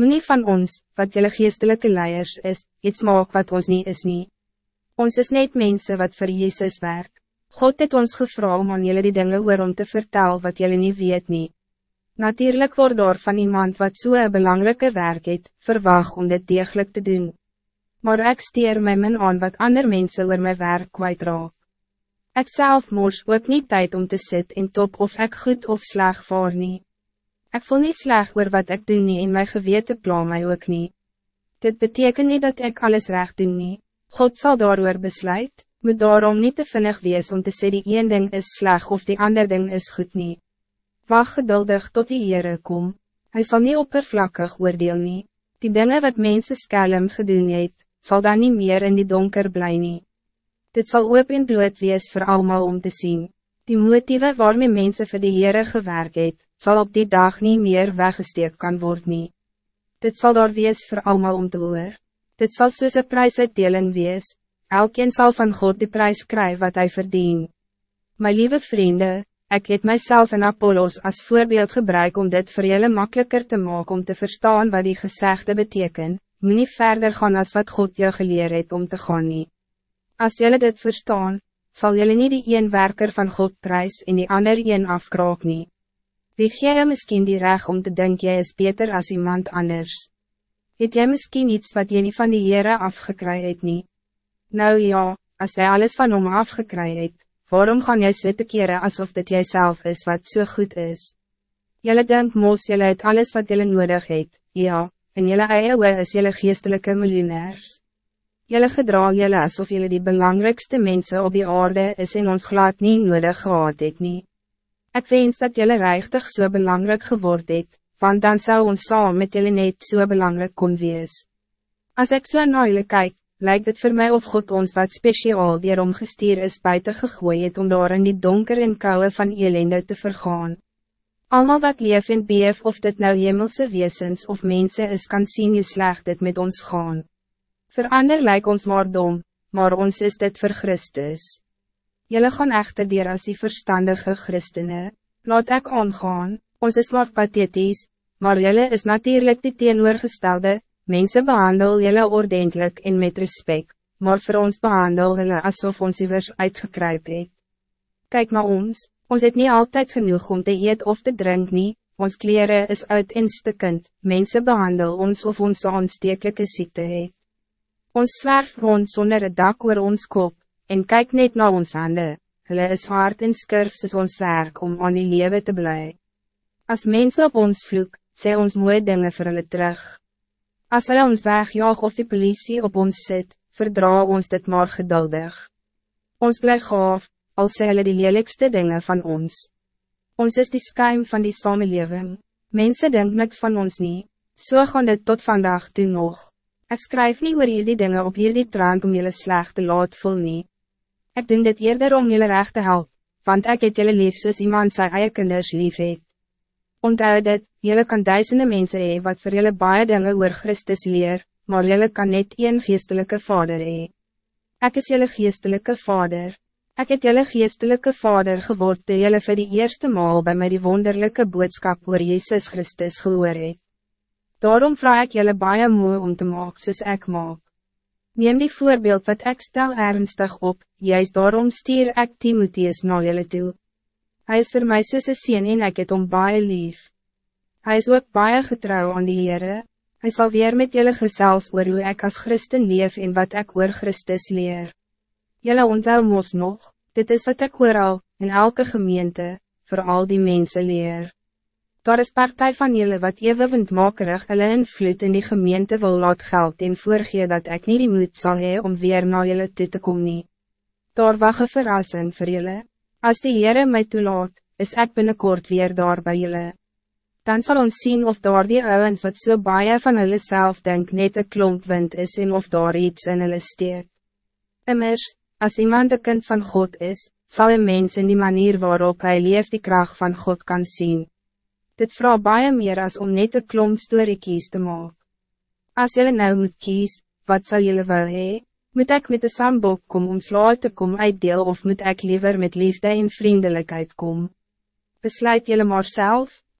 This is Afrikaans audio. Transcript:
Moet van ons, wat jullie geestelijke leiders is, iets maak wat ons niet is niet. Ons is net mensen wat voor Jezus werk. God het ons gevra om aan jullie die dingen oor om te vertellen wat jullie niet weet niet. Natuurlijk wordt door van iemand wat zo'n so belangrijke werk het, verwacht om dit degelijk te doen. Maar ik steer my min aan wat andere mensen oor mijn werk kwijtraak. Ik zelf moest ook niet tijd om te zitten in top of ik goed of sleg voor niet. Ik voel niet sleg oor wat ik doe nie en my gewete plan my ook niet. Dit betekent niet dat ik alles recht doe nie. God zal daarover besluit, moet daarom niet te vinnig wees om te sê die een ding is sleg of die ander ding is goed nie. Wacht geduldig tot die Heere kom, hy sal nie oppervlakkig oordeel nie. Die dingen wat mensen skelm gedoen het, sal dan niet meer in die donker bly nie. Dit zal oop en bloot wees voor allemaal om te zien. Die motieve waarmee mensen voor de Heere gewerkt het, zal op die dag niet meer weggesteek kan worden. Dit zal daar wees voor allemaal om te hoor. Dit zal soos een prijsuitdeling wees, elkeen zal van God die prijs krijgen wat hij verdient. Mijn lieve vrienden, ik het mijzelf en Apollos als voorbeeld gebruik om dit voor jullie makkelijker te maken om te verstaan wat die gezegde betekent, moet niet verder gaan als wat God je geleerd het om te gaan nie. Als jullie dit verstaan, zal jullie niet die een werker van God prijs en die ander een afkraak nie. Wie gee jy miskien die reg om te denken jy is beter als iemand anders? Het jy miskien iets wat jy nie van die Heere afgekry het nie? Nou ja, als jy alles van hom afgekry het, waarom gaan jy so te kere asof dit jyself is wat zo so goed is? Jelle denk mos jelle het alles wat jelle nodig het, ja, en jelle eie is jelle geestelike miljonairs. Jelle gedra jelle asof jelle die belangrijkste mensen op die aarde is en ons glad nie nodig gehad het nie. Ik wens dat jullie rechtig zo so belangrijk geworden het, want dan zou ons saam met jullie net zo so belangrijk kon wees. Ik zo so naar jullie kijk, lijkt het voor mij of God ons wat speciaal die omgestuur is buiten gegooid het om daar in die donker en koude van ellende te vergaan. Allemaal wat leef en beef of dit nou hemelse wezens of mensen is kan zien hoe slecht dit met ons gaan. Verander lijkt ons maar dom, maar ons is dit voor Christus. Jullie gaan echter dier als die verstandige christenen. Laat ik aangaan, ons is maar pathetisch, maar jullie is natuurlijk die teenoorgestelde, mensen behandel jullie ordentelijk en met respect, maar voor ons behandel jullie alsof ons iwers uitgekruip het. Kijk maar ons, ons het niet altijd genoeg om te eet of te drink nie, ons kleren is uit instekend, mensen behandel ons of ons aanstekelijke ziekte het. Ons zwerf rond zonder het dak oor ons kop, en kijk net naar ons handen, hulle is hard en skurf soos ons werk om aan die lewe te blij. Als mensen op ons vloek, sê ons mooie dingen vir hulle terug. As hulle ons wegjaag of die politie op ons zit, verdra ons dit maar geduldig. Ons bly gaaf, al sê hulle die lelijkste dingen van ons. Ons is die skuim van die samenleving. Mensen denken niks van ons niet. So gaan dit tot vandaag toe nog. Ik schrijf niet oor hierdie dingen op hierdie trant om jullie slecht te laat voel nie. Ik doen dit eerder om jullie recht te helpen, want ik het jullie lief soos iemand sy eie kinders lief het. Onthoud dit, jullie kan duizenden mensen hee wat voor jullie baie dinge oor Christus leer, maar jullie kan net een geestelijke vader hee. Ik is jullie geestelijke vader. Ik het jullie geestelijke vader geword toe jullie voor de eerste maal bij mij die wonderlijke boodschap oor Jezus Christus gehoor het. Daarom vraag ik jullie baie moe om te maken soos ek maak. Neem die voorbeeld wat ik stel ernstig op, juist daarom stier ik Timotheus na julle toe. Hij is voor mij soos een sien en ek het om baie lief. Hij is ook baie getrouw aan die Heere. Hij zal weer met jullie gezels oor hoe ik als christen leef en wat ik oor Christus leer. Jullie onthou mos nog, dit is wat ik al, in elke gemeente, voor al die mensen leer. Daar is partij van jullie wat eeuwend makerig hulle invloed in die gemeente wil laat geld en voorgee dat ik niet die moed zal hee om weer naar jullie toe te komen. nie. Daar wacht een verrassing voor jullie. Als die Heere mij toelaat, is ik binnenkort weer daar bij jullie. Dan zal ons zien of daar die ouwens wat so baie van hulle self denk net een klomp wind is en of daar iets in hulle steek. Immers, als iemand de kind van God is, zal een mens in die manier waarop hij leeft die kracht van God kan zien. Dit vraag baie meer as om net een klomp storiekies te maak. As jullie nou moet kies, wat zou jullie wel hee? Moet ik met de sambok kom om slaal te kom uitdeel of moet ik liever met liefde en vriendelijkheid kom? Besluit jullie maar zelf?